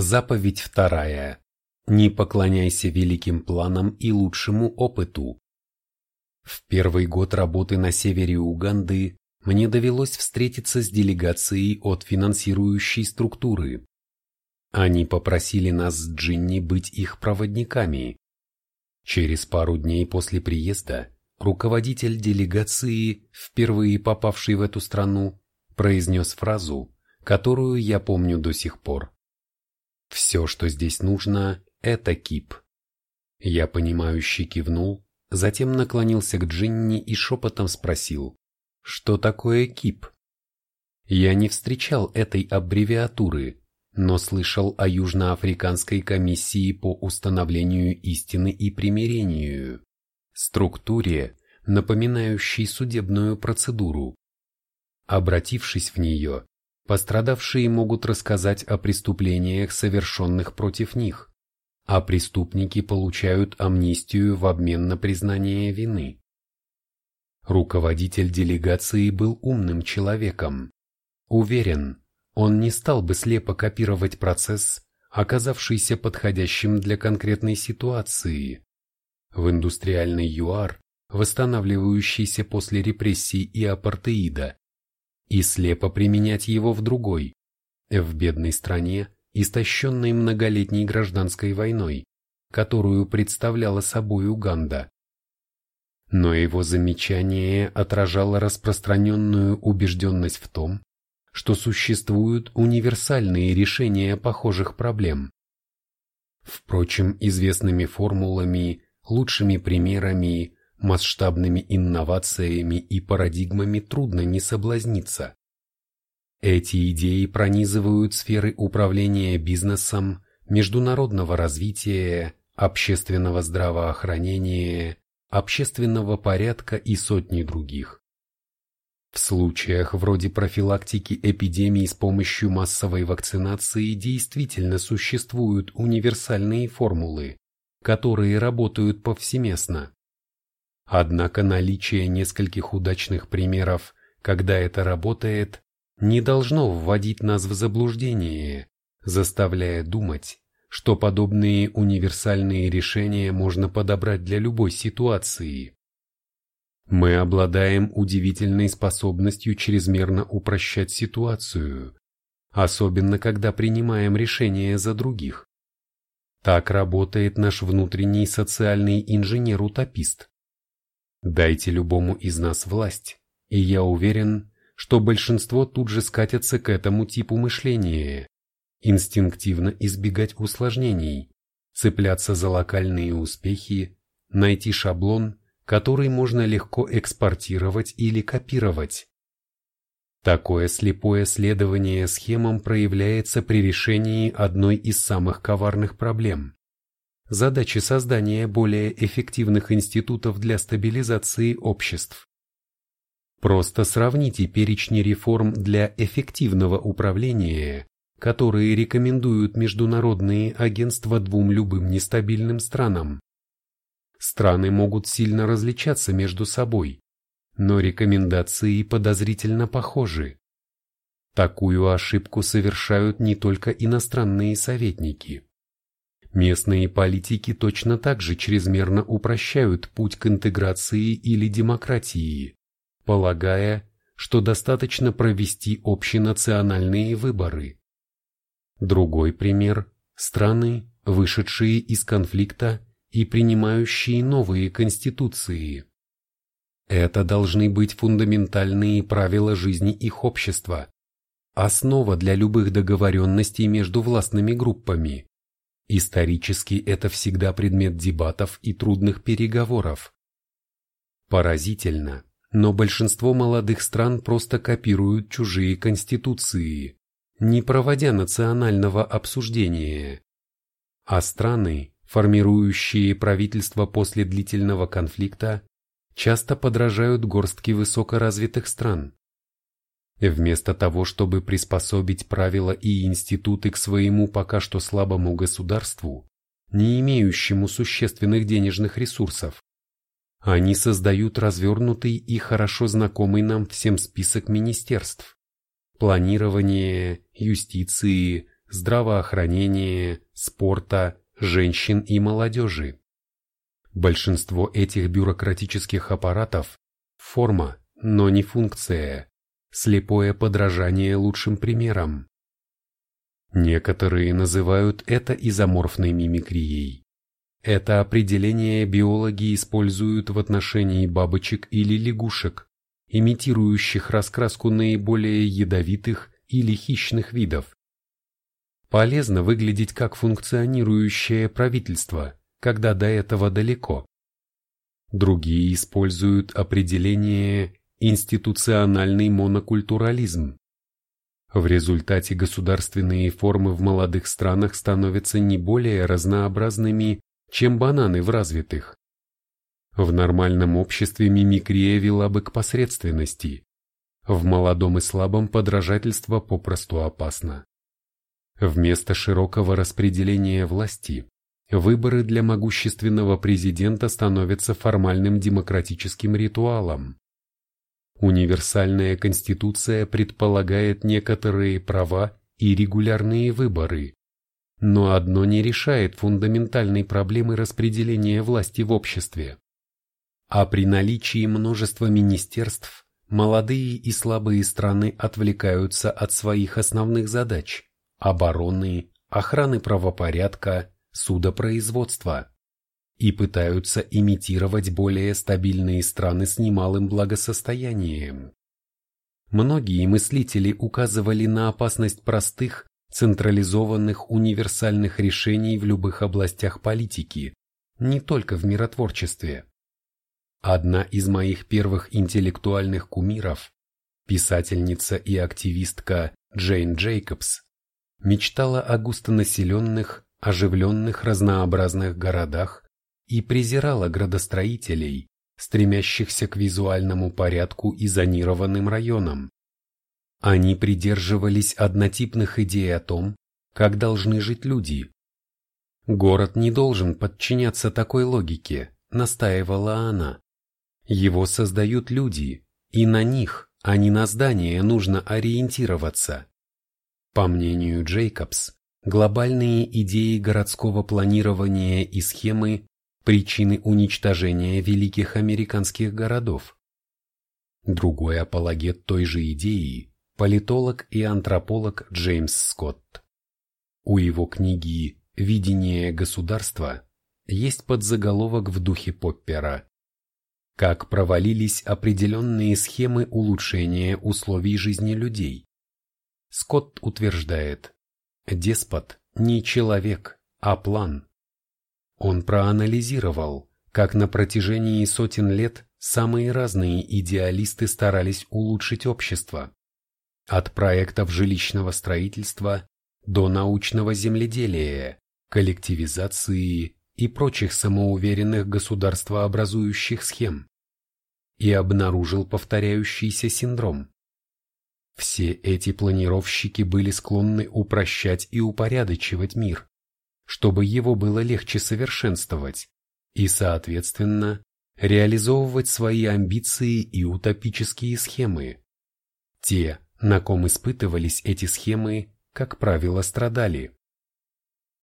Заповедь вторая. Не поклоняйся великим планам и лучшему опыту. В первый год работы на севере Уганды мне довелось встретиться с делегацией от финансирующей структуры. Они попросили нас с Джинни быть их проводниками. Через пару дней после приезда руководитель делегации, впервые попавший в эту страну, произнес фразу, которую я помню до сих пор. «Все, что здесь нужно, это кип». Я понимающе кивнул, затем наклонился к Джинни и шепотом спросил, что такое КИП? Я не встречал этой аббревиатуры, но слышал о Южноафриканской комиссии по установлению истины и примирению, структуре, напоминающей судебную процедуру. Обратившись в нее, пострадавшие могут рассказать о преступлениях, совершенных против них, а преступники получают амнистию в обмен на признание вины. Руководитель делегации был умным человеком. Уверен, он не стал бы слепо копировать процесс, оказавшийся подходящим для конкретной ситуации. В индустриальный ЮАР, восстанавливающийся после репрессий и апартеида, и слепо применять его в другой, в бедной стране, истощенной многолетней гражданской войной, которую представляла собой Уганда. Но его замечание отражало распространенную убежденность в том, что существуют универсальные решения похожих проблем. Впрочем, известными формулами, лучшими примерами, масштабными инновациями и парадигмами трудно не соблазниться. Эти идеи пронизывают сферы управления бизнесом, международного развития, общественного здравоохранения, общественного порядка и сотни других. В случаях вроде профилактики эпидемий с помощью массовой вакцинации действительно существуют универсальные формулы, которые работают повсеместно. Однако наличие нескольких удачных примеров, когда это работает, не должно вводить нас в заблуждение, заставляя думать, что подобные универсальные решения можно подобрать для любой ситуации. Мы обладаем удивительной способностью чрезмерно упрощать ситуацию, особенно когда принимаем решения за других. Так работает наш внутренний социальный инженер-утопист. Дайте любому из нас власть, и я уверен, что большинство тут же скатятся к этому типу мышления, инстинктивно избегать усложнений, цепляться за локальные успехи, найти шаблон, который можно легко экспортировать или копировать. Такое слепое следование схемам проявляется при решении одной из самых коварных проблем – задачи создания более эффективных институтов для стабилизации обществ. Просто сравните перечни реформ для эффективного управления которые рекомендуют международные агентства двум любым нестабильным странам. Страны могут сильно различаться между собой, но рекомендации подозрительно похожи. Такую ошибку совершают не только иностранные советники. Местные политики точно так же чрезмерно упрощают путь к интеграции или демократии, полагая, что достаточно провести общенациональные выборы. Другой пример – страны, вышедшие из конфликта и принимающие новые конституции. Это должны быть фундаментальные правила жизни их общества, основа для любых договоренностей между властными группами. Исторически это всегда предмет дебатов и трудных переговоров. Поразительно, но большинство молодых стран просто копируют чужие конституции не проводя национального обсуждения. А страны, формирующие правительство после длительного конфликта, часто подражают горстке высокоразвитых стран. Вместо того, чтобы приспособить правила и институты к своему пока что слабому государству, не имеющему существенных денежных ресурсов, они создают развернутый и хорошо знакомый нам всем список министерств, планирования, юстиции, здравоохранения, спорта, женщин и молодежи. Большинство этих бюрократических аппаратов – форма, но не функция, слепое подражание лучшим примерам. Некоторые называют это изоморфной мимикрией. Это определение биологи используют в отношении бабочек или лягушек, имитирующих раскраску наиболее ядовитых или хищных видов. Полезно выглядеть как функционирующее правительство, когда до этого далеко. Другие используют определение «институциональный монокультурализм». В результате государственные формы в молодых странах становятся не более разнообразными, чем бананы в развитых. В нормальном обществе мимикрия вела бы к посредственности. В молодом и слабом подражательство попросту опасно. Вместо широкого распределения власти, выборы для могущественного президента становятся формальным демократическим ритуалом. Универсальная конституция предполагает некоторые права и регулярные выборы, но одно не решает фундаментальной проблемы распределения власти в обществе. А при наличии множества министерств молодые и слабые страны отвлекаются от своих основных задач – обороны, охраны правопорядка, судопроизводства и пытаются имитировать более стабильные страны с немалым благосостоянием. Многие мыслители указывали на опасность простых, централизованных универсальных решений в любых областях политики, не только в миротворчестве. Одна из моих первых интеллектуальных кумиров, писательница и активистка Джейн Джейкобс, мечтала о густонаселенных, оживленных разнообразных городах и презирала градостроителей, стремящихся к визуальному порядку и зонированным районам. Они придерживались однотипных идей о том, как должны жить люди. Город не должен подчиняться такой логике, настаивала она. Его создают люди, и на них, а не на здание нужно ориентироваться. По мнению Джейкобс, глобальные идеи городского планирования и схемы – причины уничтожения великих американских городов. Другой апологет той же идеи – политолог и антрополог Джеймс Скотт. У его книги «Видение государства» есть подзаголовок в духе Поппера как провалились определенные схемы улучшения условий жизни людей. Скотт утверждает, деспот не человек, а план. Он проанализировал, как на протяжении сотен лет самые разные идеалисты старались улучшить общество. От проектов жилищного строительства до научного земледелия, коллективизации и прочих самоуверенных государствообразующих схем и обнаружил повторяющийся синдром. Все эти планировщики были склонны упрощать и упорядочивать мир, чтобы его было легче совершенствовать и, соответственно, реализовывать свои амбиции и утопические схемы. Те, на ком испытывались эти схемы, как правило, страдали.